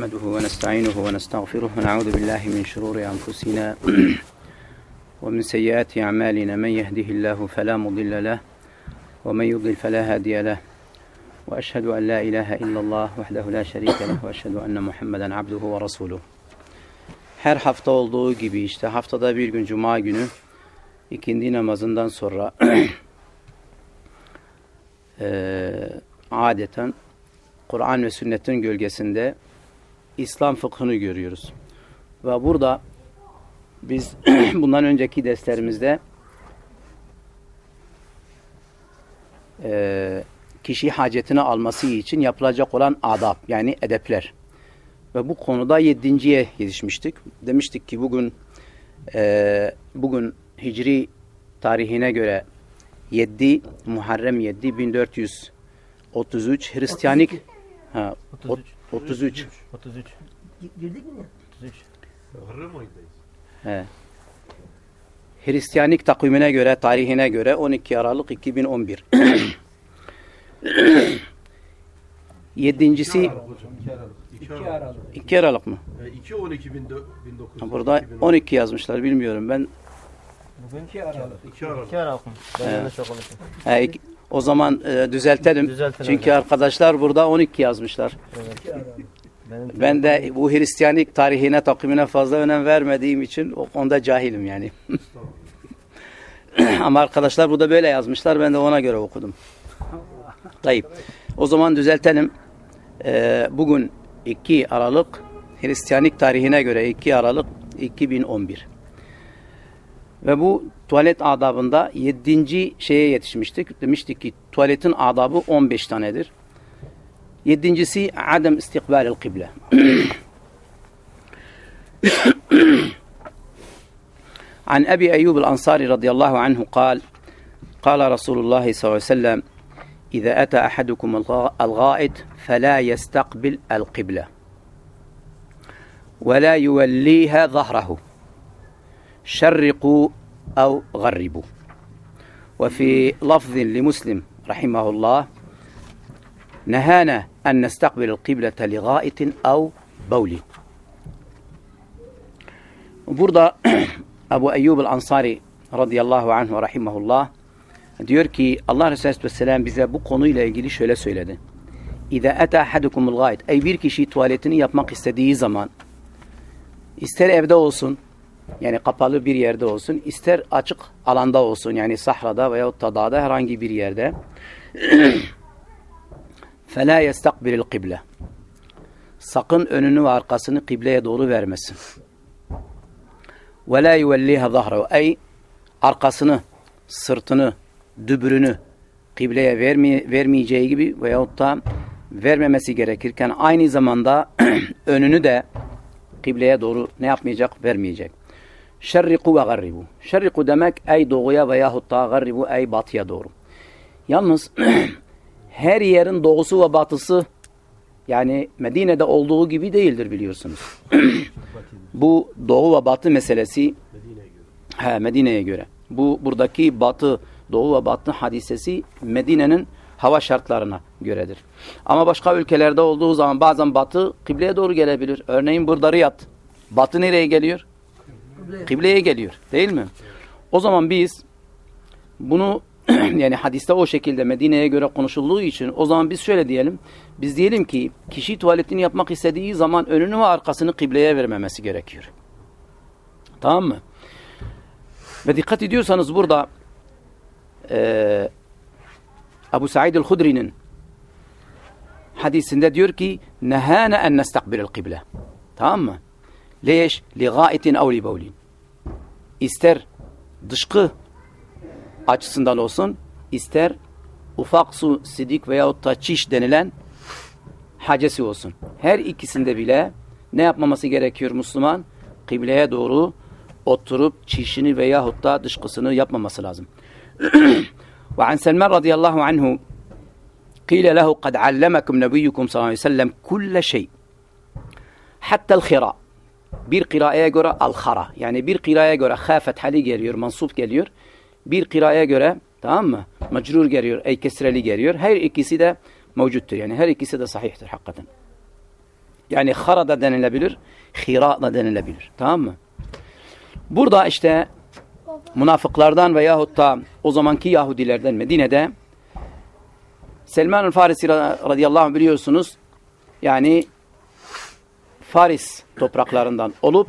نحمده ونستعينه ونستغفره ونعوذ بالله من شرور أنفسنا ومن سيئات أعمالنا من يهده الله فلا مضل له ومن يضلل فلا هادي له وأشهد أن لا إله إلا الله وحده لا شريك له وأشهد أن محمدا عبده ورسوله Her hafta olduğu gibi işte haftada bir gün cuma günü ikindi namazından sonra e, adeten Kur'an ve sünnetin gölgesinde İslam fıkhını görüyoruz. Ve burada biz bundan önceki derslerimizde e, kişi hacetini alması için yapılacak olan adab yani edepler. Ve bu konuda yedinciye yetişmiştik. Demiştik ki bugün e, bugün Hicri tarihine göre 7 Muharrem 7 1433 Hristiyanik ha, 33. 33 33. Girdik mi ya? 33. Muharrem ayındayız. He. Hristiyanik takvimine göre, tarihine göre 12 Aralık 2011. Yedincisi Hocam 2 Aralık. 2. 2 mı? 2 12 1900. Burada 12 yazmışlar bilmiyorum ben. Bugün İki Aralık. 2 Aralık. 2 Aralık mı? Ben yanlış okumuşum. O zaman e, düzeltelim. Düzeltin Çünkü arkadaşlar burada 12 yazmışlar. Benim Ben de bu Hristiyanik tarihine, takvimine fazla önem vermediğim için o konuda cahilim yani. Ama arkadaşlar burada böyle yazmışlar. Ben de ona göre okudum. Tayyip. O zaman düzeltelim. Ee, bugün 2 Aralık Hristiyanik tarihine göre 2 Aralık 2011. Ve bu tuvalet adabında 7. şeye yetişmiştik. Demiştik ki tuvaletin adabı 15 tanedir. Yedincisi adem istikbalil kıble. عن أبي أيوب الأنصاري رضي الله عنه قال قال رسول الله صلى الله عليه وسلم إذا أتى أحدكم الغا- الغائط فلا يستقبل القبلة ولا يوليها ظهره شرقوا أو غربوا وفي لفظ لمسلم رحمه الله نهانا أن نستقبل القبلة لغائط أو بول Burada Ebu Eyyub el-Ansari radıyallahu anh ve rahimahullah diyor ki Allah Resulü Aleyhisselam bize bu konuyla ilgili şöyle söyledi. İza ata ahadukumul gayet. Ey bir kişi tuvaletini yapmak istediği zaman ister evde olsun yani kapalı bir yerde olsun ister açık alanda olsun yani sahrada veya dağda herhangi bir yerde فَلَا يَسْتَقْبِلِ الْقِبْلَ Sakın önünü ve arkasını kıbleye doğru vermesin. وَلَا يُوَلِّيهَا ظَهْرَهُ Ey arkasını, sırtını, dübürünü kıbleye vermeye, vermeyeceği gibi veyahut da vermemesi gerekirken aynı zamanda önünü de kıbleye doğru ne yapmayacak? Vermeyecek. Şerriku ve garribu. Şerriku demek ey doğuya veyahut da garribu ey batıya doğru. Yalnız her yerin doğusu ve batısı yani Medine'de olduğu gibi değildir biliyorsunuz. Bu doğu ve batı meselesi Medine'ye göre. Medine'ye göre. Bu buradaki batı, doğu ve batı hadisesi Medine'nin hava şartlarına göredir. Ama başka ülkelerde olduğu zaman bazen batı kıbleye doğru gelebilir. Örneğin burada Riyad. Batı nereye geliyor? Kıble. Kıbleye geliyor. Değil mi? O zaman biz bunu yani hadiste o şekilde Medine'ye göre konuşulduğu için o zaman biz şöyle diyelim. Biz diyelim ki kişi tuvaletini yapmak istediği zaman önünü ve arkasını kıbleye vermemesi gerekiyor. Tamam mı? Ve dikkat ediyorsanız burada eee Ebu Said el-Hudri'nin hadisinde diyor ki nehâne en nestakbilel kıble. Tamam mı? Leş li gâitin ev li bevlin. İster dışkı açısından olsun, ister ufak su, sidik veyahut da çiş denilen hacesi olsun. Her ikisinde bile ne yapmaması gerekiyor Müslüman? Kıbleye doğru oturup çişini veyahut da dışkısını yapmaması lazım. Ve an Selman radıyallahu anhu قيل له قد علمكم نبيكم صلى الله عليه وسلم كل شيء حتى الخراء bir kiraaya göre al-khara. Yani bir kiraaya göre khafet hali geliyor mansup geliyor. Bir kiraaya göre tamam mı? Mecrur geliyor ey kesreli geliyor. Her ikisi de mevcuttur. Yani her ikisi de sahihtir hakikaten. Yani hara da denilebilir, hira da denilebilir. Tamam mı? Burada işte münafıklardan veyahut da o zamanki Yahudilerden Medine'de Selman el Farisi ra- radıyallahu anh biliyorsunuz yani Faris topraklarından olup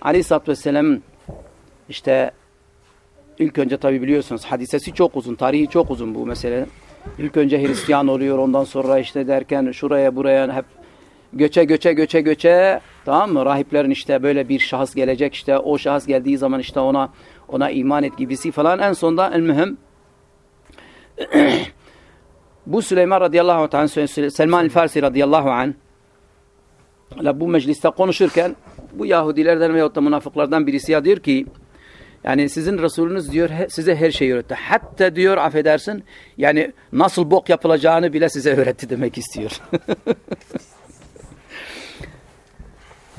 Aleyhisselatü Vesselam'ın işte ilk önce tabi biliyorsunuz hadisesi çok uzun, tarihi çok uzun bu mesele. İlk önce Hristiyan oluyor ondan sonra işte derken şuraya buraya hep göçe göçe göçe göçe tamam mı? Rahiplerin işte böyle bir şahıs gelecek işte o şahıs geldiği zaman işte ona ona iman et gibisi falan en sonunda en mühim bu Süleyman radıyallahu anh Selman el-Farsi radıyallahu anh bu mecliste konuşurken bu Yahudilerden veyahut da münafıklardan birisi ya diyor ki yani sizin Resulünüz diyor size her şeyi öğretti. Hatta diyor affedersin yani nasıl bok yapılacağını bile size öğretti demek istiyor.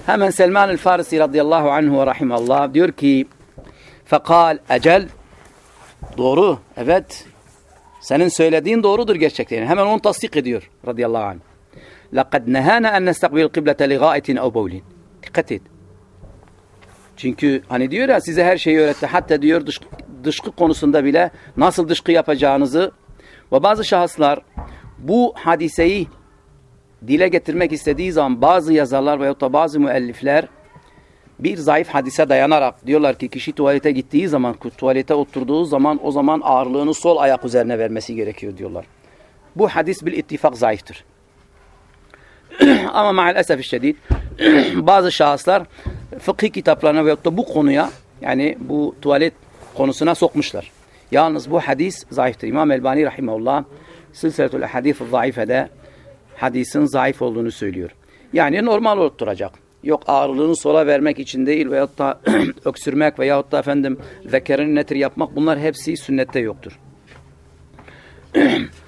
Hemen Selman el-Farisi radıyallahu anhu ve rahimallah diyor ki fekal ecel doğru evet senin söylediğin doğrudur gerçekten. Hemen onu tasdik ediyor radıyallahu anh. لَقَدْ نَهَانَ أَنْ نَسْتَقْبِلِ الْقِبْلَةَ لِغَائِةٍ اَوْ بَوْلٍ Dikkat et. Çünkü hani diyor ya size her şeyi öğretti. Hatta diyor dış, dışkı konusunda bile nasıl dışkı yapacağınızı ve bazı şahıslar bu hadiseyi dile getirmek istediği zaman bazı yazarlar veyahut da bazı müellifler bir zayıf hadise dayanarak diyorlar ki kişi tuvalete gittiği zaman, tuvalete oturduğu zaman o zaman ağırlığını sol ayak üzerine vermesi gerekiyor diyorlar. Bu hadis bil ittifak zayıftır. Ama maalesef şiddet bazı şahıslar fıkhi kitaplarına veyahut da bu konuya yani bu tuvalet konusuna sokmuşlar. Yalnız bu hadis zayıftır. İmam Elbani rahimahullah Silsiletül Hadis zayıfede hadisin zayıf olduğunu söylüyor. Yani normal oturacak. Yok ağırlığını sola vermek için değil veyahut da öksürmek veyahut da efendim zekerini netir yapmak bunlar hepsi sünnette yoktur.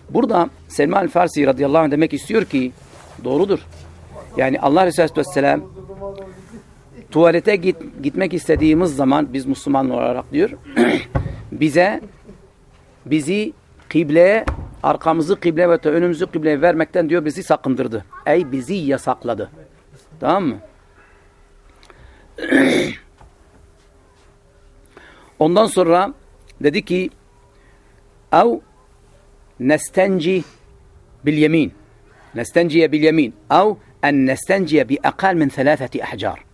Burada Selman el-Farsi radıyallahu anh demek istiyor ki doğrudur. Yani Allah Resulü Vesselam tuvalete git, gitmek istediğimiz zaman biz Müslüman olarak diyor bize bizi kıbleye arkamızı kıble ve önümüzü kıbleye vermekten diyor bizi sakındırdı. Ey bizi yasakladı. Tamam mı? Ondan sonra dedi ki ev nestenci bil yemin نستنجي باليمين أو أن نستنجي بأقل من ثلاثة أحجار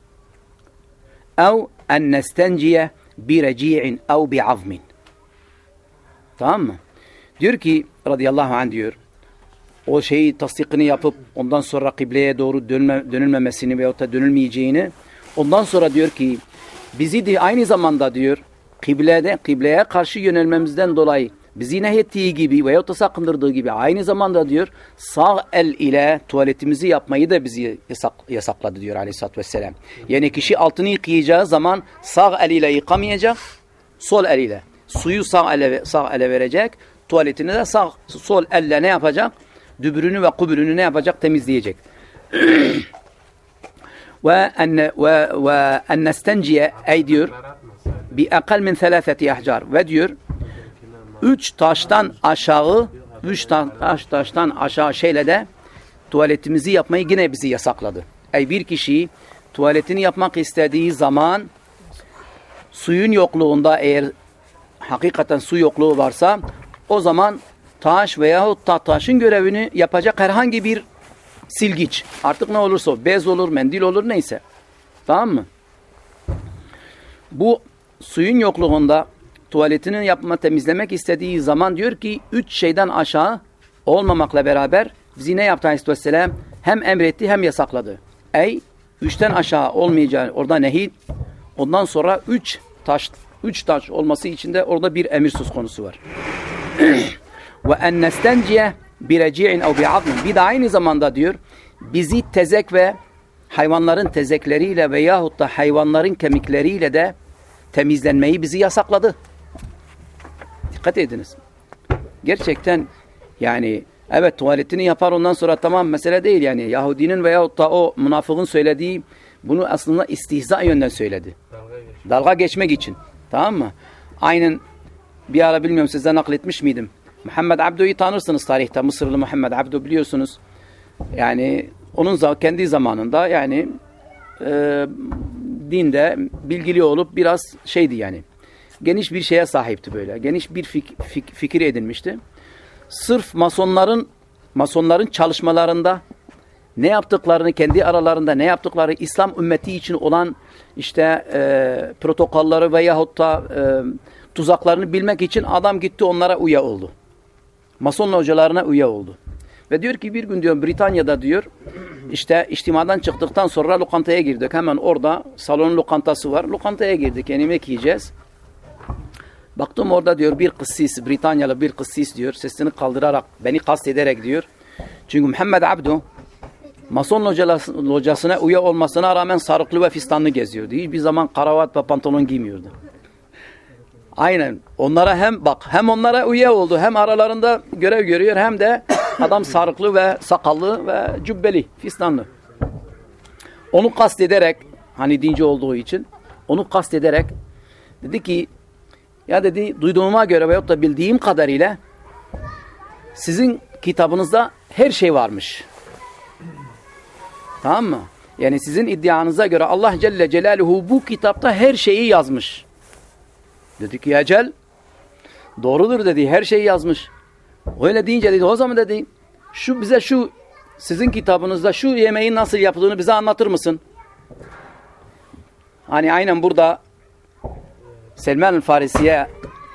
أو أن نستنجي برجيع أو بعظم tamam mı? Diyor ki radıyallahu anh diyor o şeyi tasdikini yapıp ondan sonra kıbleye doğru dönme, dönülmemesini veyahut da dönülmeyeceğini ondan sonra diyor ki bizi de aynı zamanda diyor kıblede, kıbleye karşı yönelmemizden dolayı bizi nehyettiği gibi veyahut da sakındırdığı gibi aynı zamanda diyor sağ el ile tuvaletimizi yapmayı da bizi yasak, yasakladı diyor aleyhissalatü vesselam. Yani kişi altını yıkayacağı zaman sağ el ile yıkamayacak sol el ile. Suyu sağ ele, sağ ele verecek. Tuvaletini de sağ sol elle ne yapacak? Dübürünü ve kubürünü ne yapacak? Temizleyecek. ve en ve ve en nestenciye ey diyor bi akal min thalathati ahjar ve diyor üç taştan aşağı üç taş taştan aşağı şeyle de tuvaletimizi yapmayı yine bizi yasakladı. Ey bir kişi tuvaletini yapmak istediği zaman suyun yokluğunda eğer hakikaten su yokluğu varsa o zaman taş veyahut da taşın görevini yapacak herhangi bir silgiç artık ne olursa bez olur, mendil olur neyse. Tamam mı? Bu suyun yokluğunda tuvaletini yapma temizlemek istediği zaman diyor ki üç şeyden aşağı olmamakla beraber bizi ne yaptı Aleyhisselam? Hem emretti hem yasakladı. Ey üçten aşağı olmayacağı orada nehi ondan sonra üç taş üç taş olması için de orada bir emir söz konusu var. Ve en nestenciye bireci'in ev bi'azmin. Bir de aynı zamanda diyor bizi tezek ve hayvanların tezekleriyle veyahut da hayvanların kemikleriyle de temizlenmeyi bizi yasakladı. Dikkat ediniz. Gerçekten yani evet tuvaletini yapar ondan sonra tamam mesele değil yani. Yahudinin veyahut da o münafığın söylediği bunu aslında istihza yönden söyledi. Dalga geçmek için. Tamam mı? Aynen bir ara bilmiyorum size nakletmiş miydim? Muhammed Abdu'yu tanırsınız tarihte. Mısırlı Muhammed Abdu biliyorsunuz. Yani onun kendi zamanında yani e, dinde bilgili olup biraz şeydi yani. Geniş bir şeye sahipti böyle. Geniş bir fik- fik- fikir edinmişti. Sırf masonların masonların çalışmalarında ne yaptıklarını kendi aralarında ne yaptıkları İslam ümmeti için olan işte e, protokolları veyahut da e, tuzaklarını bilmek için adam gitti onlara üye oldu. Mason hocalarına üye oldu. Ve diyor ki bir gün diyor Britanya'da diyor işte içtimadan çıktıktan sonra lokantaya girdik. Hemen orada salonun lokantası var. Lokantaya girdik. Yani yemek yiyeceğiz. Baktım orada diyor bir kıssis, Britanyalı bir kıssis diyor. Sesini kaldırarak, beni kastederek diyor. Çünkü Muhammed Abdu Mason locası- locasına üye olmasına rağmen sarıklı ve fistanlı geziyordu. Hiçbir zaman karavat ve pantolon giymiyordu. Aynen. Onlara hem bak hem onlara üye oldu hem aralarında görev görüyor hem de adam sarıklı ve sakallı ve cübbeli, fistanlı. Onu kastederek hani dinci olduğu için onu kastederek dedi ki ya dedi duyduğuma göre veyahut da bildiğim kadarıyla sizin kitabınızda her şey varmış. Tamam mı? Yani sizin iddianıza göre Allah Celle Celaluhu bu kitapta her şeyi yazmış. Dedi ki ecel doğrudur dedi her şeyi yazmış. Öyle deyince dedi o zaman dedi şu bize şu sizin kitabınızda şu yemeğin nasıl yapıldığını bize anlatır mısın? Hani aynen burada Selman Farisi'ye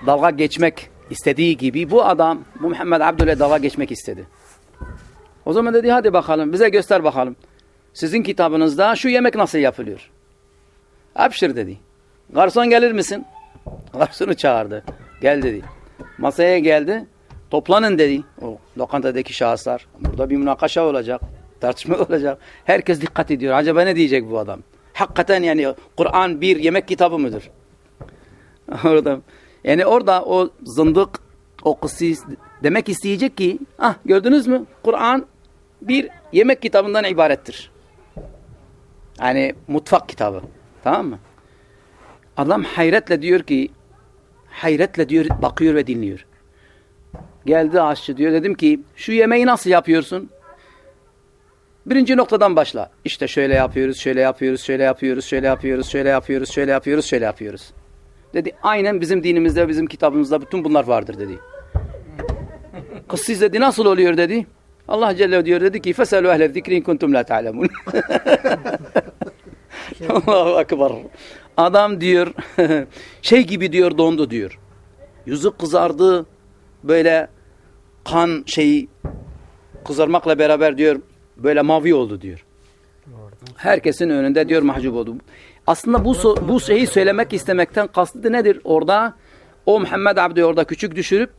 dalga geçmek istediği gibi bu adam bu Muhammed Abdül'e dalga geçmek istedi. O zaman dedi hadi bakalım bize göster bakalım. Sizin kitabınızda şu yemek nasıl yapılıyor? Abşir dedi. Garson gelir misin? Garsonu çağırdı. Gel dedi. Masaya geldi. Toplanın dedi. O lokantadaki şahıslar. Burada bir münakaşa olacak. Tartışma olacak. Herkes dikkat ediyor. Acaba ne diyecek bu adam? Hakikaten yani Kur'an bir yemek kitabı mıdır? orada. Yani orada o zındık, o kıssis demek isteyecek ki ah gördünüz mü? Kur'an bir yemek kitabından ibarettir. Yani mutfak kitabı. Tamam mı? Adam hayretle diyor ki hayretle diyor bakıyor ve dinliyor. Geldi aşçı diyor. Dedim ki şu yemeği nasıl yapıyorsun? Birinci noktadan başla. İşte şöyle yapıyoruz, şöyle yapıyoruz, şöyle yapıyoruz, şöyle yapıyoruz, şöyle yapıyoruz, şöyle yapıyoruz, şöyle yapıyoruz. Dedi aynen bizim dinimizde, bizim kitabımızda bütün bunlar vardır dedi. Kız siz dedi nasıl oluyor dedi. Allah Celle diyor dedi ki feselu ehle zikrin kuntum la ta'lemun. Allahu akbar. Adam diyor şey gibi diyor dondu diyor. Yüzü kızardı böyle kan şeyi kızarmakla beraber diyor böyle mavi oldu diyor. Herkesin önünde diyor mahcup oldu. Aslında bu bu şeyi söylemek istemekten kastı nedir? Orada o Muhammed Abdi orada küçük düşürüp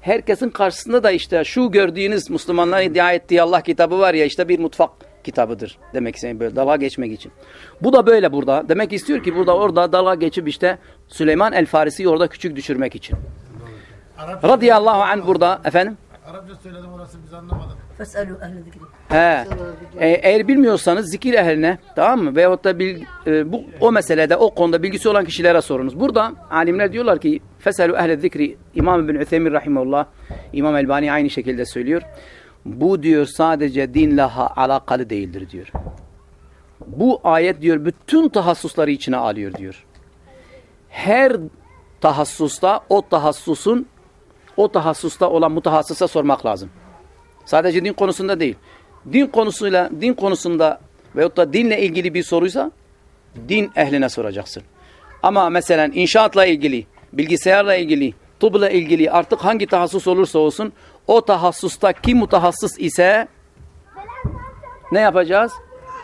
herkesin karşısında da işte şu gördüğünüz Müslümanların iddia ettiği Allah kitabı var ya işte bir mutfak kitabıdır demek istedim böyle dalga geçmek için. Bu da böyle burada. Demek istiyor ki burada orada dalga geçip işte Süleyman el Farisi'yi orada küçük düşürmek için. Arapça, Radıyallahu anh burada efendim. Arapça söyledim orası biz anlamadık. He. E, eğer bilmiyorsanız zikir ehline tamam mı? Veyahut da bil, e, bu o meselede o konuda bilgisi olan kişilere sorunuz. Burada alimler diyorlar ki feselu ehle zikri İmam bin Üthemin rahimahullah İmam Elbani aynı şekilde söylüyor. Bu diyor sadece dinle alakalı değildir diyor. Bu ayet diyor bütün tahassusları içine alıyor diyor. Her tahassusta o tahassusun o tahassusta olan mutahassısa sormak lazım. Sadece din konusunda değil. Din konusuyla, din konusunda veyahut da dinle ilgili bir soruysa din ehline soracaksın. Ama mesela inşaatla ilgili, bilgisayarla ilgili, tıbla ilgili artık hangi tahassus olursa olsun o tahassusta kim mutahassıs ise ne yapacağız?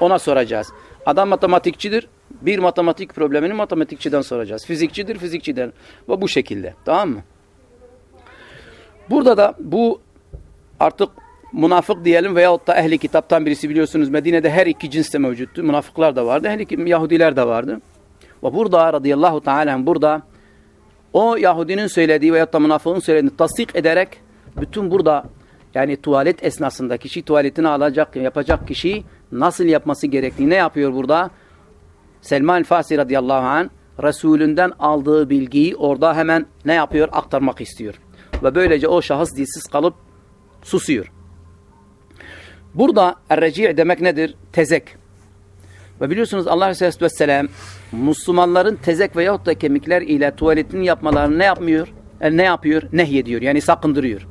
Ona soracağız. Adam matematikçidir. Bir matematik problemini matematikçiden soracağız. Fizikçidir, fizikçiden. Ve bu şekilde. Tamam mı? Burada da bu artık münafık diyelim veyahut da ehli kitaptan birisi biliyorsunuz Medine'de her iki cinste mevcuttu. Münafıklar da vardı, ehli Yahudiler de vardı. Ve burada radıyallahu teala burada o Yahudinin söylediği veyahut da münafığın söylediğini tasdik ederek bütün burada yani tuvalet esnasında kişi tuvaletini alacak, yapacak kişi nasıl yapması gerektiğini ne yapıyor burada? Selman Fasi radıyallahu anh Resulünden aldığı bilgiyi orada hemen ne yapıyor? Aktarmak istiyor. Ve böylece o şahıs dilsiz kalıp susuyor. Burada er-reci' demek nedir? Tezek. Ve biliyorsunuz Allah Aleyhisselatü Vesselam Müslümanların tezek veyahut da kemikler ile tuvaletini yapmalarını ne yapmıyor? E, ne yapıyor? Nehyediyor. Yani sakındırıyor.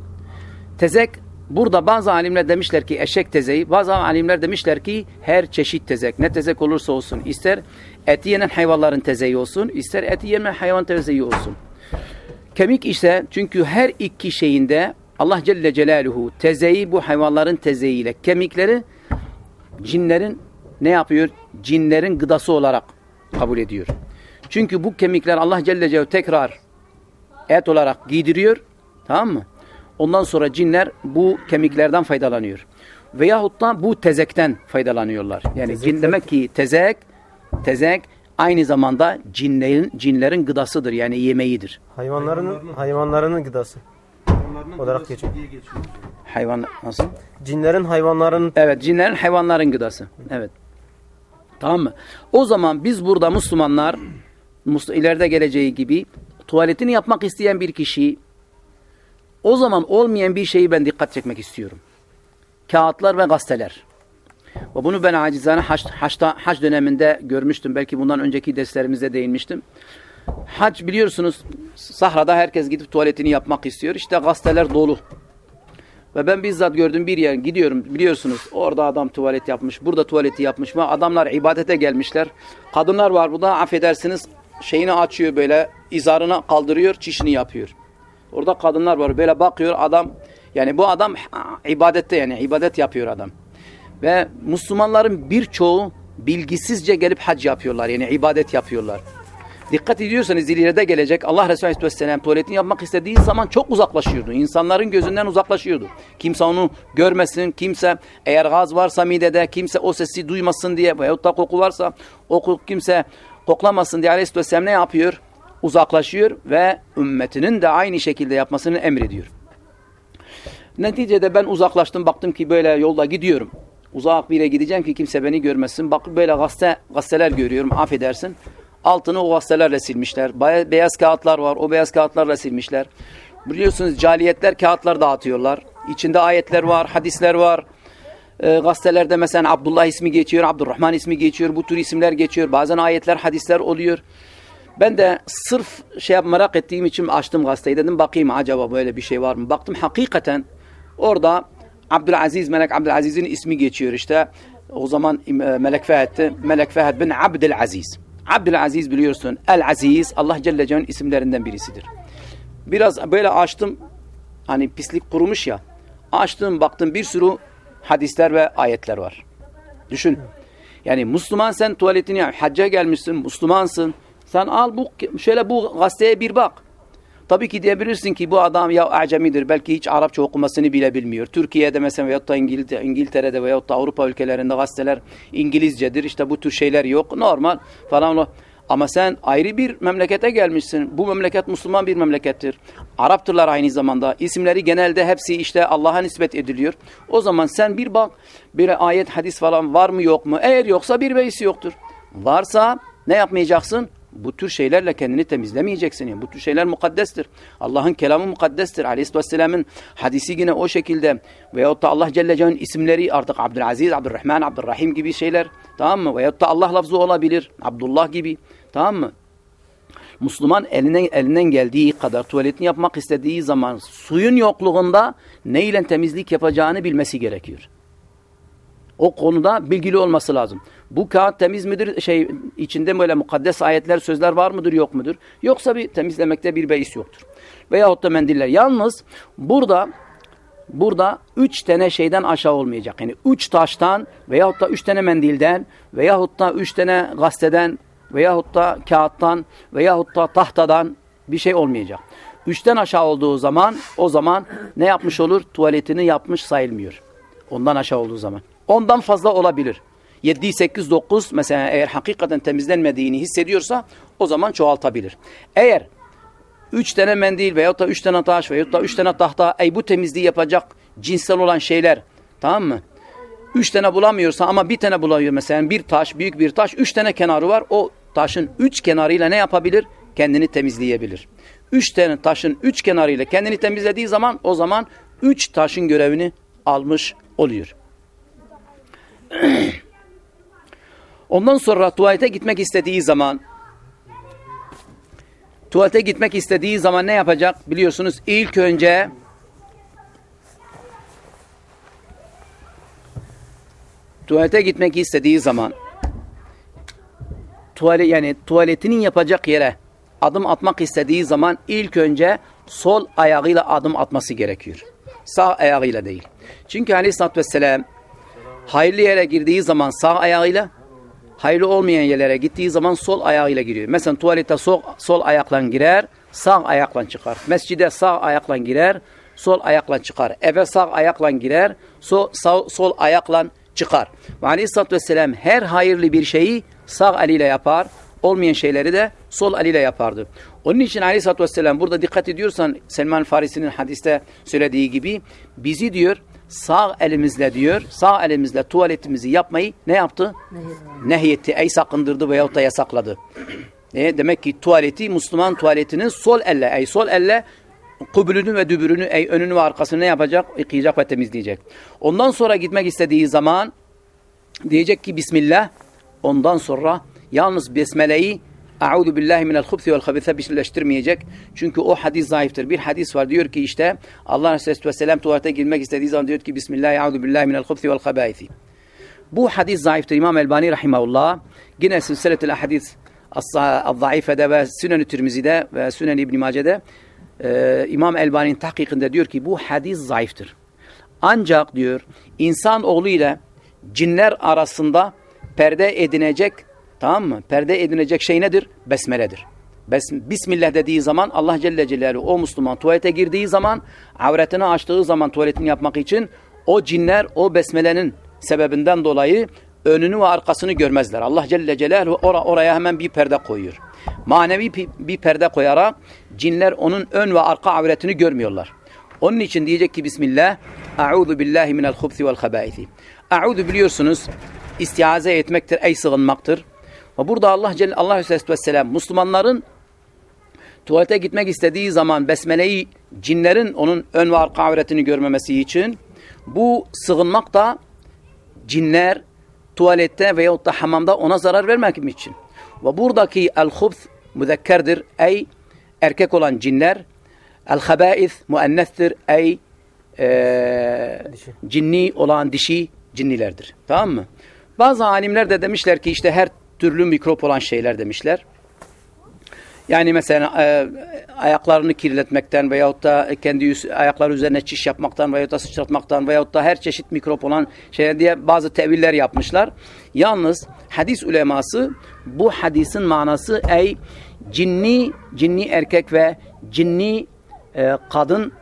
Tezek burada bazı alimler demişler ki eşek tezeği, bazı alimler demişler ki her çeşit tezek. Ne tezek olursa olsun. ister eti yenen hayvanların tezeği olsun, ister eti yemeyen hayvan tezeği olsun. Kemik ise çünkü her iki şeyinde Allah Celle Celaluhu tezeyi bu hayvanların tezeyiyle kemikleri cinlerin ne yapıyor? Cinlerin gıdası olarak kabul ediyor. Çünkü bu kemikler Allah Celle Celaluhu tekrar et olarak giydiriyor. Tamam mı? Ondan sonra cinler bu kemiklerden faydalanıyor. Veyahut da bu tezekten faydalanıyorlar. Yani cin demek ki tezek, tezek aynı zamanda cinlerin, cinlerin gıdasıdır. Yani yemeğidir. Hayvanların hayvanlarının gıdası. Olarak geçiyor. diye geçiyor. Hayvan nasıl? Cinlerin hayvanların Evet cinlerin hayvanların gıdası. Evet. Tamam mı? O zaman biz burada Müslümanlar ileride geleceği gibi tuvaletini yapmak isteyen bir kişi o zaman olmayan bir şeyi ben dikkat çekmek istiyorum. Kağıtlar ve gazeteler. Ve bunu ben acizane haç, haçta, haç döneminde görmüştüm. Belki bundan önceki derslerimizde değinmiştim. Hac biliyorsunuz sahrada herkes gidip tuvaletini yapmak istiyor. İşte gazeteler dolu. Ve ben bizzat gördüm bir yer gidiyorum biliyorsunuz orada adam tuvalet yapmış burada tuvaleti yapmış ve adamlar ibadete gelmişler. Kadınlar var burada affedersiniz şeyini açıyor böyle izarına kaldırıyor çişini yapıyor. Orada kadınlar var böyle bakıyor adam yani bu adam ibadette yani ibadet yapıyor adam. Ve Müslümanların birçoğu bilgisizce gelip hac yapıyorlar yani ibadet yapıyorlar. Dikkat ediyorsanız ileride gelecek Allah Resulü Aleyhisselam tuvaletini yapmak istediği zaman çok uzaklaşıyordu. İnsanların gözünden uzaklaşıyordu. Kimse onu görmesin, kimse eğer gaz varsa midede kimse o sesi duymasın diye veyahut da koku varsa o koku kimse koklamasın diye Aleyhisselam ne yapıyor? Uzaklaşıyor ve ümmetinin de aynı şekilde yapmasını emrediyor. Neticede ben uzaklaştım baktım ki böyle yolda gidiyorum. Uzak bir yere gideceğim ki kimse beni görmesin. Bak böyle gazete, gazeteler görüyorum affedersin. Altını o gazetelerle silmişler. Beyaz kağıtlar var. O beyaz kağıtlarla silmişler. Biliyorsunuz caliyetler kağıtlar dağıtıyorlar. İçinde ayetler var, hadisler var. E, gazetelerde mesela Abdullah ismi geçiyor, Abdurrahman ismi geçiyor. Bu tür isimler geçiyor. Bazen ayetler, hadisler oluyor. Ben de sırf şey yap merak ettiğim için açtım gazeteyi dedim bakayım acaba böyle bir şey var mı? Baktım hakikaten orada Abdülaziz, Melek Abdülaziz'in ismi geçiyor işte. O zaman e, Melek Fahed'ti. Melek Fahed bin Abdülaziz. Abdülaziz biliyorsun. El Aziz Allah Celle Celle'nin isimlerinden birisidir. Biraz böyle açtım. Hani pislik kurumuş ya. Açtım baktım bir sürü hadisler ve ayetler var. Düşün. Yani Müslüman sen tuvaletini yap. Hacca gelmişsin. Müslümansın. Sen al bu şöyle bu gazeteye bir bak. Tabii ki diyebilirsin ki bu adam ya acemidir. Belki hiç Arapça okumasını bile bilmiyor. Türkiye'de mesela veyahut da İngiltere, İngiltere'de veyahut da Avrupa ülkelerinde gazeteler İngilizcedir. İşte bu tür şeyler yok. Normal falan. Ama sen ayrı bir memlekete gelmişsin. Bu memleket Müslüman bir memlekettir. Araptırlar aynı zamanda. İsimleri genelde hepsi işte Allah'a nispet ediliyor. O zaman sen bir bak bir ayet hadis falan var mı yok mu? Eğer yoksa bir beisi yoktur. Varsa ne yapmayacaksın? Bu tür şeylerle kendini temizlemeyeceksin. Yani bu tür şeyler mukaddestir. Allah'ın kelamı mukaddestir. Aleyhisselam'ın hadisi yine o şekilde. Veyahut da Allah Celle Celle'nin isimleri artık Abdülaziz, Abdurrahman, Abdurrahim gibi şeyler. Tamam mı? Veyahut da Allah lafzı olabilir. Abdullah gibi. Tamam mı? Müslüman eline, elinden geldiği kadar tuvaletini yapmak istediği zaman suyun yokluğunda neyle temizlik yapacağını bilmesi gerekiyor. O konuda bilgili olması lazım. Bu kağıt temiz midir? Şey içinde böyle mukaddes ayetler, sözler var mıdır, yok mudur? Yoksa bir temizlemekte bir beis yoktur. Veyahut da mendiller. Yalnız burada burada üç tane şeyden aşağı olmayacak. Yani üç taştan veyahut da üç tane mendilden veyahut da üç tane gazeteden veyahut da kağıttan veyahut da tahtadan bir şey olmayacak. Üçten aşağı olduğu zaman o zaman ne yapmış olur? Tuvaletini yapmış sayılmıyor. Ondan aşağı olduğu zaman. Ondan fazla olabilir. 7, 8, 9 mesela eğer hakikaten temizlenmediğini hissediyorsa o zaman çoğaltabilir. Eğer 3 tane mendil veyahut da 3 tane taş veyahut da 3 tane tahta ey bu temizliği yapacak cinsel olan şeyler tamam mı? 3 tane bulamıyorsa ama bir tane bulabiliyor mesela bir taş büyük bir taş 3 tane kenarı var o taşın 3 kenarıyla ne yapabilir? Kendini temizleyebilir. 3 tane taşın 3 kenarıyla kendini temizlediği zaman o zaman 3 taşın görevini almış oluyor. Ondan sonra tuvalete gitmek istediği zaman tuvalete gitmek istediği zaman ne yapacak? Biliyorsunuz ilk önce tuvalete gitmek istediği zaman tuvalet yani tuvaletinin yapacak yere adım atmak istediği zaman ilk önce sol ayağıyla adım atması gerekiyor. Sağ ayağıyla değil. Çünkü Aleyhisselatü Vesselam hayırlı yere girdiği zaman sağ ayağıyla hayırlı olmayan yerlere gittiği zaman sol ayağıyla giriyor. Mesela tuvalete sol, sol ayakla girer, sağ ayakla çıkar. Mescide sağ ayakla girer, sol ayakla çıkar. Eve sağ ayakla girer, sol, sağ, sol ayakla çıkar. Ve Aleyhisselatü Vesselam her hayırlı bir şeyi sağ eliyle yapar, olmayan şeyleri de sol eliyle yapardı. Onun için Aleyhisselatü Vesselam burada dikkat ediyorsan Selman Farisi'nin hadiste söylediği gibi bizi diyor sağ elimizle diyor sağ elimizle tuvaletimizi yapmayı ne yaptı? Nehyetti, ey sakındırdı veyahut da yasakladı. E, demek ki tuvaleti Müslüman tuvaletinin sol elle, ey sol elle kubülünü ve dübürünü, ey önünü ve arkasını ne yapacak? Yıkayacak ve temizleyecek. Ondan sonra gitmek istediği zaman diyecek ki Bismillah. Ondan sonra yalnız Besmele'yi A'udhu billahi minel hubsi vel habise birleştirmeyecek. Çünkü o hadis zayıftır. Bir hadis var diyor ki işte Allah Resulü Vesselam tuvalete girmek istediği zaman diyor ki Bismillah a'udhu billahi minel hubsi vel habaisi. Bu hadis zayıftır. İmam Elbani rahimahullah yine silsiletül hadis az-zayıfede ve Sünen-i Tirmizi'de ve Sünen-i İbn Mace'de e, İmam Elbani'nin tahkikinde diyor ki bu hadis zayıftır. Ancak diyor insan oğlu ile cinler arasında perde edinecek tamam mı? Perde edinecek şey nedir? Besmeledir. Bes Bismillah dediği zaman Allah Celle Celaluhu o Müslüman tuvalete girdiği zaman avretini açtığı zaman tuvaletini yapmak için o cinler o besmelenin sebebinden dolayı önünü ve arkasını görmezler. Allah Celle Celaluhu or oraya hemen bir perde koyuyor. Manevi bir perde koyarak cinler onun ön ve arka avretini görmüyorlar. Onun için diyecek ki Bismillah A'udhu billahi minel hubsi vel habaisi. A'udhu biliyorsunuz istiaze etmektir, ey sığınmaktır. Ve burada Allah Celle Allah Aleyhisselatü Vesselam Müslümanların tuvalete gitmek istediği zaman besmeleyi cinlerin onun ön ve arka avretini görmemesi için bu sığınmak da cinler tuvalette veyahut da hamamda ona zarar vermek için. Ve buradaki el-hubs müzekkerdir ey erkek olan cinler el-habais müennestir ey e, cinni olan dişi cinnilerdir. Tamam mı? Bazı alimler de demişler ki işte her türlü mikrop olan şeyler demişler. Yani mesela e, ayaklarını kirletmekten veyahut da kendi yüz, ayakları üzerine çiş yapmaktan veyahut da sıçratmaktan veyahut da her çeşit mikrop olan şeyler diye bazı teviller yapmışlar. Yalnız hadis uleması bu hadisin manası ey cinni, cinni erkek ve cinni e, kadın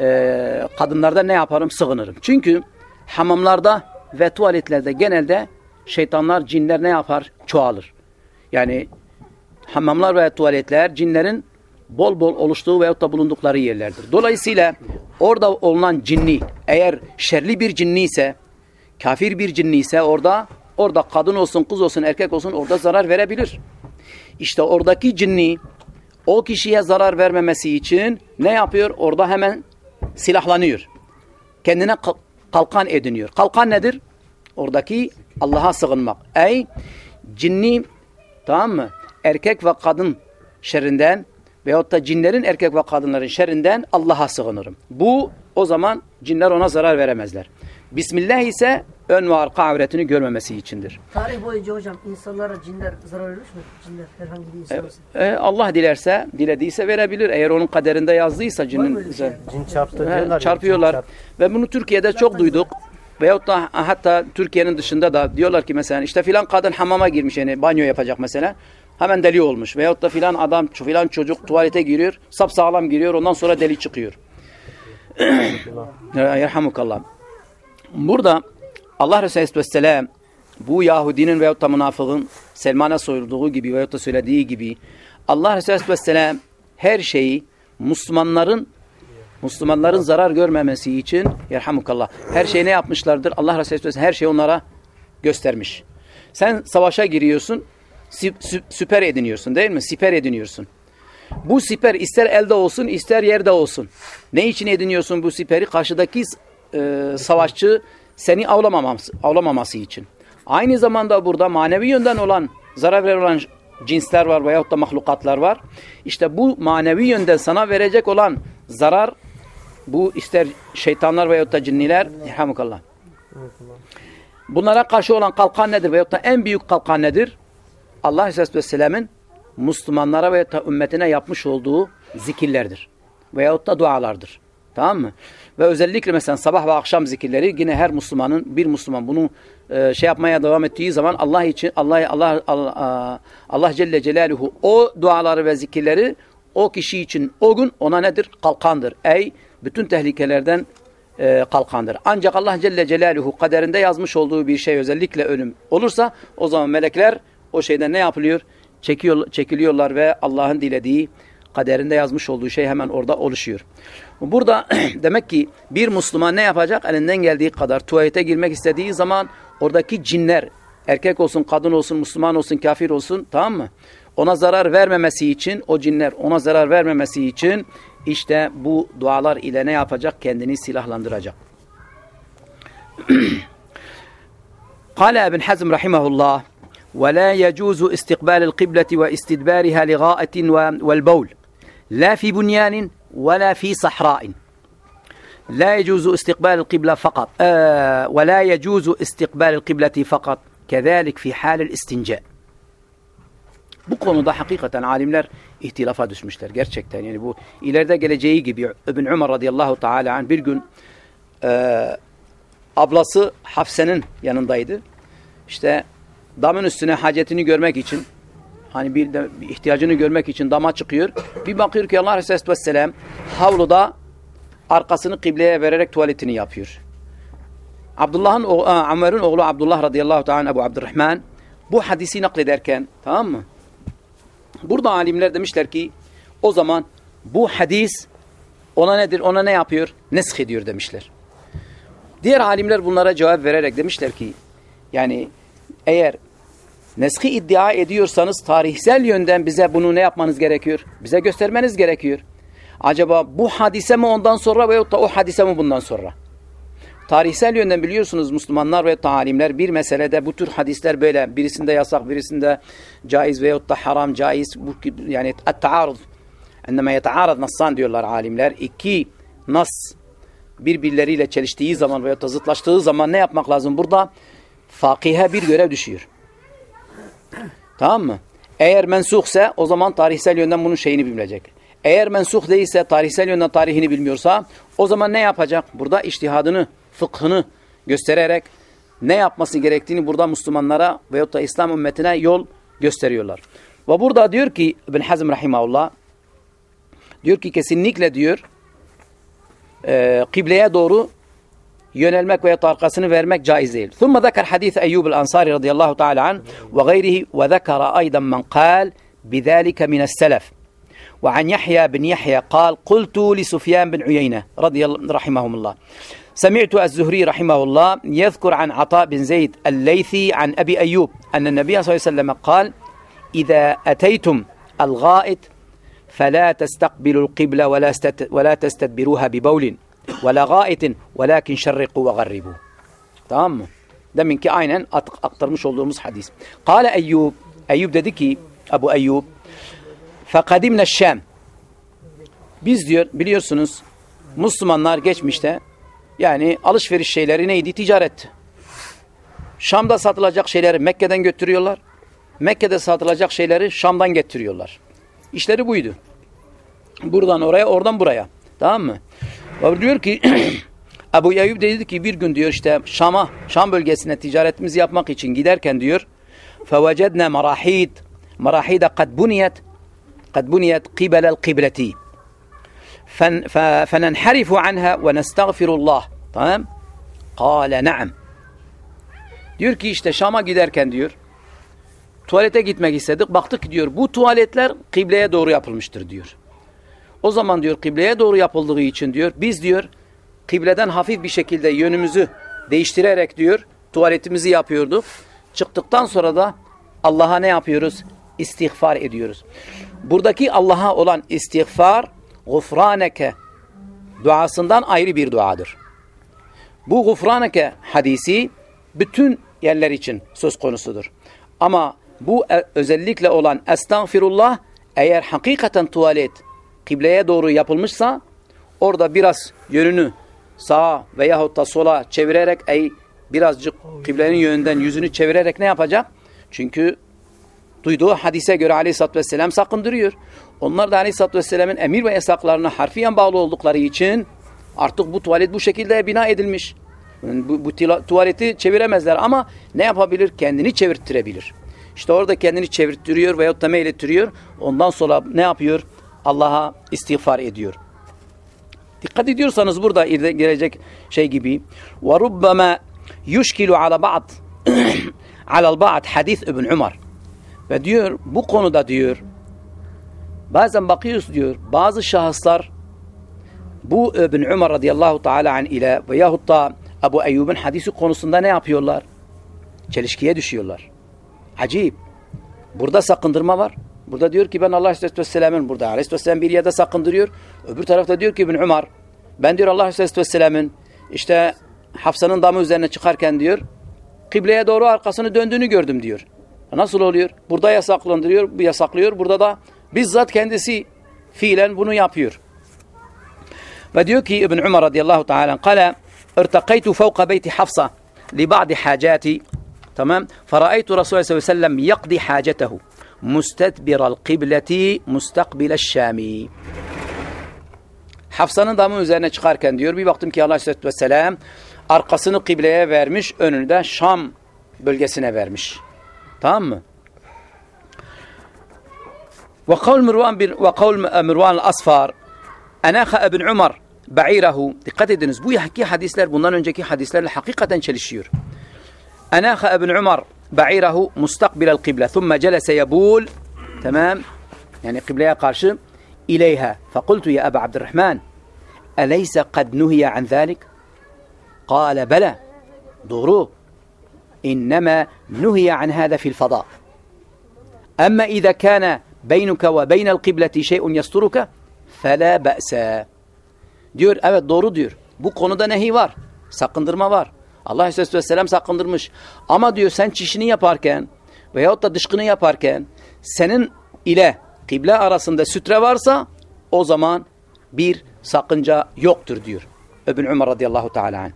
e, kadınlarda ne yaparım? Sığınırım. Çünkü hamamlarda ve tuvaletlerde genelde şeytanlar, cinler ne yapar? Çoğalır. Yani hamamlar ve tuvaletler cinlerin bol bol oluştuğu veyahut da bulundukları yerlerdir. Dolayısıyla orada olunan cinni eğer şerli bir cinni ise, kafir bir cinni ise orada orada kadın olsun, kız olsun, erkek olsun orada zarar verebilir. İşte oradaki cinni o kişiye zarar vermemesi için ne yapıyor? Orada hemen silahlanıyor. Kendine kalkan ediniyor. Kalkan nedir? Oradaki Allah'a sığınmak. Ey cinni tamam mı? Erkek ve kadın şerrinden veyahut da cinlerin erkek ve kadınların şerrinden Allah'a sığınırım. Bu o zaman cinler ona zarar veremezler. Bismillah ise ön ve arka avretini görmemesi içindir. Tarih boyunca hocam insanlara cinler zarar vermiş mi? Cinler herhangi bir insan olsun. E, Allah dilerse, dilediyse verebilir. Eğer onun kaderinde yazdıysa cinin şey? Cin çarptı He, diyorlar. çarpıyorlar. cin çarptı. Ve bunu Türkiye'de çok duyduk. Veyahut da hatta Türkiye'nin dışında da diyorlar ki mesela işte filan kadın hamama girmiş yani banyo yapacak mesela. Hemen deli olmuş. Veyahut da filan adam, filan çocuk tuvalete giriyor. Sapsağlam giriyor. Ondan sonra deli çıkıyor. Yerhamukallah. Burada Allah Resulü Aleyhisselam bu Yahudinin veyahut da münafığın Selman'a soyulduğu gibi veyahut da söylediği gibi Allah Resulü Aleyhisselam her şeyi Müslümanların Müslümanların zarar görmemesi için yerhamukallah her şeyi ne yapmışlardır? Allah Resulü Aleyhisselam her şeyi onlara göstermiş. Sen savaşa giriyorsun, sü sü süper ediniyorsun değil mi? Siper ediniyorsun. Bu siper ister elde olsun, ister yerde olsun. Ne için ediniyorsun bu siperi? Karşıdaki e, savaşçı seni avlamaması, avlamaması için. Aynı zamanda burada manevi yönden olan zarar veren olan cinsler var veyahut da mahlukatlar var. İşte bu manevi yönden sana verecek olan zarar bu ister şeytanlar veyahut da cinniler Elhamdülillah. Bunlara karşı olan kalkan nedir veyahut da en büyük kalkan nedir? Allah Aleyhisselatü Müslümanlara veyahut ümmetine yapmış olduğu zikirlerdir. Veyahut da dualardır. Tamam mı? Ve özellikle mesela sabah ve akşam zikirleri yine her Müslümanın bir Müslüman bunu e, şey yapmaya devam ettiği zaman Allah için Allah Allah Allah, Allah Celle Celaluhu o duaları ve zikirleri o kişi için o gün ona nedir? Kalkandır. Ey bütün tehlikelerden e, kalkandır. Ancak Allah Celle Celaluhu kaderinde yazmış olduğu bir şey özellikle ölüm olursa o zaman melekler o şeyden ne yapılıyor? Çekiyor, çekiliyorlar ve Allah'ın dilediği kaderinde yazmış olduğu şey hemen orada oluşuyor. Burada demek ki bir Müslüman ne yapacak? Elinden geldiği kadar tuvalete girmek istediği zaman oradaki cinler erkek olsun, kadın olsun, Müslüman olsun, kafir olsun tamam mı? Ona zarar vermemesi için o cinler ona zarar vermemesi için işte bu dualar ile ne yapacak? Kendini silahlandıracak. قال ابن حزم رحمه الله ولا يجوز استقبال القبلة واستدبارها لغاءة والبول لا في بنيان ولا في صحراء لا يجوز استقبال القبلة فقط آه ولا يجوز استقبال القبلة فقط كذلك في حال الاستنجاء Bu konuda hakikaten alimler ihtilafa düşmüşler gerçekten. Yani bu ileride geleceği gibi İbn Umar radıyallahu teala bir gün e, ablası Hafse'nin yanındaydı. İşte damın üstüne hacetini görmek için hani bir, de, bir ihtiyacını görmek için dama çıkıyor. Bir bakıyor ki Allah Resulü Vesselam havluda arkasını kıbleye vererek tuvaletini yapıyor. Abdullah'ın Ömer'in oğlu Abdullah radıyallahu ta'ala Ebu Abdurrahman bu hadisi naklederken tamam mı? Burada alimler demişler ki o zaman bu hadis ona nedir? Ona ne yapıyor? Nesk ediyor demişler. Diğer alimler bunlara cevap vererek demişler ki yani eğer neski iddia ediyorsanız tarihsel yönden bize bunu ne yapmanız gerekiyor? Bize göstermeniz gerekiyor. Acaba bu hadise mi ondan sonra veyahut da o hadise mi bundan sonra? Tarihsel yönden biliyorsunuz Müslümanlar ve talimler bir meselede bu tür hadisler böyle birisinde yasak birisinde caiz veyahut da haram caiz bu yani taarruz enma yetaarad nassan diyorlar alimler. İki nas birbirleriyle çeliştiği zaman veyahut da zıtlaştığı zaman ne yapmak lazım? Burada fakihe bir görev düşüyor. Tamam mı? Eğer mensuhse o zaman tarihsel yönden bunun şeyini bilecek. Eğer mensuh değilse tarihsel yönden tarihini bilmiyorsa o zaman ne yapacak? Burada iştihadını fıkhını göstererek ne yapması gerektiğini burada Müslümanlara veyahut da İslam ümmetine yol gösteriyorlar. Ve burada diyor ki İbn Hazm rahimahullah diyor ki kesinlikle diyor e, kıbleye doğru yönelmek veya arkasını vermek caiz değil. ثم ذكر حديث أيوب الأنصاري رضي الله تعالى عنه وغيره وذكر أيضا من قال بذلك من السلف وعن يحيى بن يحيى قال قلت لسفيان بن عيينة رضي الله رحمهم الله سمعت الزهري رحمه الله يذكر عن عطاء بن زيد الليثي عن أبي أيوب أن النبي صلى الله عليه وسلم قال إذا أتيتم الغائط فلا تستقبلوا القبلة ولا, ولا تستدبروها ببول ولا غائط ولكن شرقوا وغربوا tamam mı? Deminki aynen aktarmış olduğumuz hadis. Kale Eyyub, Eyyub dedi ki, Ebu Eyyub, فَقَدِمْنَ الشَّامِ Biz diyor, biliyorsunuz, Müslümanlar geçmişte yani alışveriş şeyleri neydi? Ticaretti. Şam'da satılacak şeyleri Mekke'den götürüyorlar. Mekke'de satılacak şeyleri Şam'dan getiriyorlar. İşleri buydu. Buradan oraya, oradan buraya. Tamam mı? Ve diyor ki Ebu Eyyub dedi ki bir gün diyor işte Şam'a, Şam bölgesine ticaretimizi yapmak için giderken diyor فَوَجَدْنَا مَرَاحِيدَ مَرَاحِيدَ قَدْ بُنِيَتْ قَدْ بُنِيَتْ قِبَلَ الْقِبْلَةِ fen, fe, fenenharifu anha ve nestağfirullah. Tamam? Kale na'am. Diyor ki işte Şam'a giderken diyor tuvalete gitmek istedik. Baktık diyor bu tuvaletler kıbleye doğru yapılmıştır diyor. O zaman diyor kıbleye doğru yapıldığı için diyor biz diyor kıbleden hafif bir şekilde yönümüzü değiştirerek diyor tuvaletimizi yapıyorduk. Çıktıktan sonra da Allah'a ne yapıyoruz? İstiğfar ediyoruz. Buradaki Allah'a olan istiğfar gufraneke duasından ayrı bir duadır. Bu gufraneke hadisi bütün yerler için söz konusudur. Ama bu e- özellikle olan estağfirullah eğer hakikaten tuvalet kıbleye doğru yapılmışsa orada biraz yönünü sağa veyahut da sola çevirerek ey birazcık kıblenin yönünden yüzünü çevirerek ne yapacak? Çünkü duyduğu hadise göre aleyhissalatü vesselam sakındırıyor. Onlar da aleyhissalatü vesselamın emir ve yasaklarına harfiyen bağlı oldukları için artık bu tuvalet bu şekilde bina edilmiş. Yani Bu, bu tila- tuvaleti çeviremezler ama ne yapabilir? Kendini çevirttirebilir. İşte orada kendini çevirttiriyor veyahut da meylettiriyor. Ondan sonra ne yapıyor? Allah'a istiğfar ediyor. Dikkat ediyorsanız burada ileride gelecek şey gibi وَرُبَّمَا يُشْكِلُ عَلَى بَعْض عَلَى الْبَعْض hadis İbn Umar ve diyor bu konuda diyor bazen bakıyoruz diyor bazı şahıslar bu İbn Umar radıyallahu teala an ile veyahut da Ebu Eyyub'un hadisi konusunda ne yapıyorlar? Çelişkiye düşüyorlar. Acayip. Burada sakındırma var. Burada diyor ki ben Allah Aleyhisselatü Vesselam'ın burada Aleyhisselatü Vesselam bir yerde sakındırıyor. Öbür tarafta diyor ki İbn Umar ben diyor Allah Aleyhisselatü Vesselam'ın işte Hafsa'nın damı üzerine çıkarken diyor kıbleye doğru arkasını döndüğünü gördüm diyor. Nasıl oluyor? Burada yasaklandırıyor, yasaklıyor. Burada da Bizzat kendisi fiilen bunu yapıyor. Ve diyor ki İbn Umar radıyallahu teala kale irtakaytu fevka beyti Hafsa li ba'di tamam feraytu Resulullah sallallahu aleyhi ve sellem yakdi hacetehu mustedbiral kıbleti mustakbileşşami Hafsa'nın damın üzerine çıkarken diyor bir baktım ki aleyhissalatü vesselam arkasını kıbleye vermiş önünü de Şam bölgesine vermiş. Tamam mı? وقول مروان بن وقول آه، مروان الأصفار أناخ ابن عمر بعيره dikkat حديث bu بنان hadisler حديث önceki حقيقة hakikaten çelişiyor. أناخ ابن عمر بعيره مستقبل القبلة ثم جلس يبول تمام؟ يعني قبلة قارش إليها. فقلت يا أبا عبد الرحمن أليس قد نهي عن ذلك؟ قال بلى. ضرو إنما نهي عن هذا في الفضاء. أما إذا كان beynuka ve beynel kıbleti şeyun yasturuka fela be'se. Diyor evet doğru diyor. Bu konuda nehi var. Sakındırma var. Allah Aleyhisselatü Vesselam sakındırmış. Ama diyor sen çişini yaparken veyahut da dışkını yaparken senin ile kıble arasında sütre varsa o zaman bir sakınca yoktur diyor. Öbün Ömer radıyallahu teala.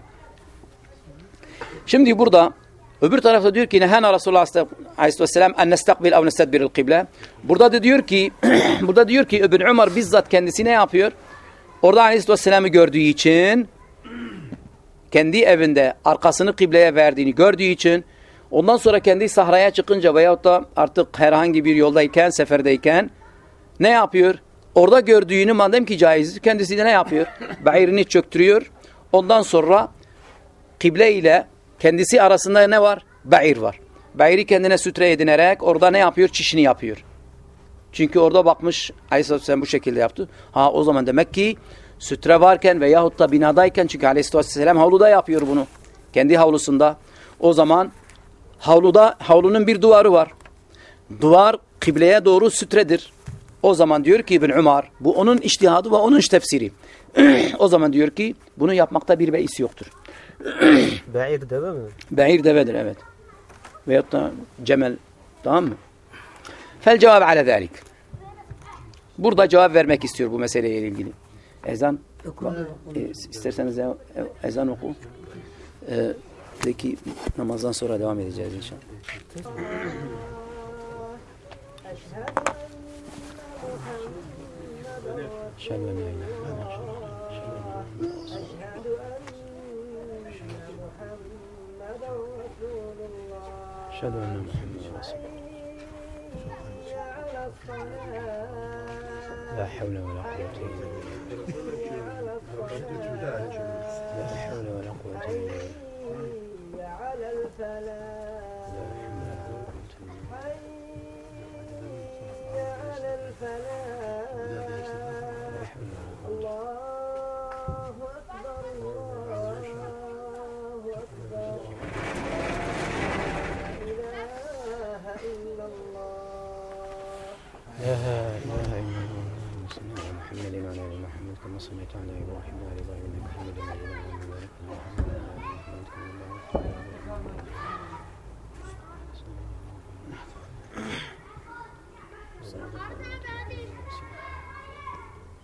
Şimdi burada öbür tarafta diyor ki nehana Resulullah aleyhisselam en nestakbil ev nestedbiril kıble. Burada da diyor ki burada diyor ki İbn Umar bizzat kendisi ne yapıyor? Orada aleyhisselamı gördüğü için kendi evinde arkasını kıbleye verdiğini gördüğü için ondan sonra kendi sahraya çıkınca veyahut da artık herhangi bir yoldayken, seferdeyken ne yapıyor? Orada gördüğünü madem ki caiz kendisi de ne yapıyor? Bayirini çöktürüyor. Ondan sonra kıble ile kendisi arasında ne var? Ba'ir var. Ba'iri kendine sütre edinerek orada ne yapıyor? Çişini yapıyor. Çünkü orada bakmış Aleyhisselatü Vesselam bu şekilde yaptı. Ha o zaman demek ki sütre varken veyahut da binadayken çünkü Aleyhisselatü Vesselam havluda yapıyor bunu. Kendi havlusunda. O zaman havluda havlunun bir duvarı var. Duvar kıbleye doğru sütredir. O zaman diyor ki İbn Umar bu onun iştihadı ve onun tefsiri. o zaman diyor ki bunu yapmakta bir beis yoktur. Be'ir deve mi? Be'ir devedir evet. Veyahut da cemel. Tamam mı? Fel cevap ala zalik. Burada cevap vermek istiyor bu meseleyle ilgili. Ezan. E, isterseniz e- ezan oku. E, peki namazdan sonra devam edeceğiz inşallah. Şehadü en Şehadü enne Muhammeden Resulullah. La havle ve la kuvvete illa billah. La havle ve la kuvvete illa billah. La havle ve la kuvvete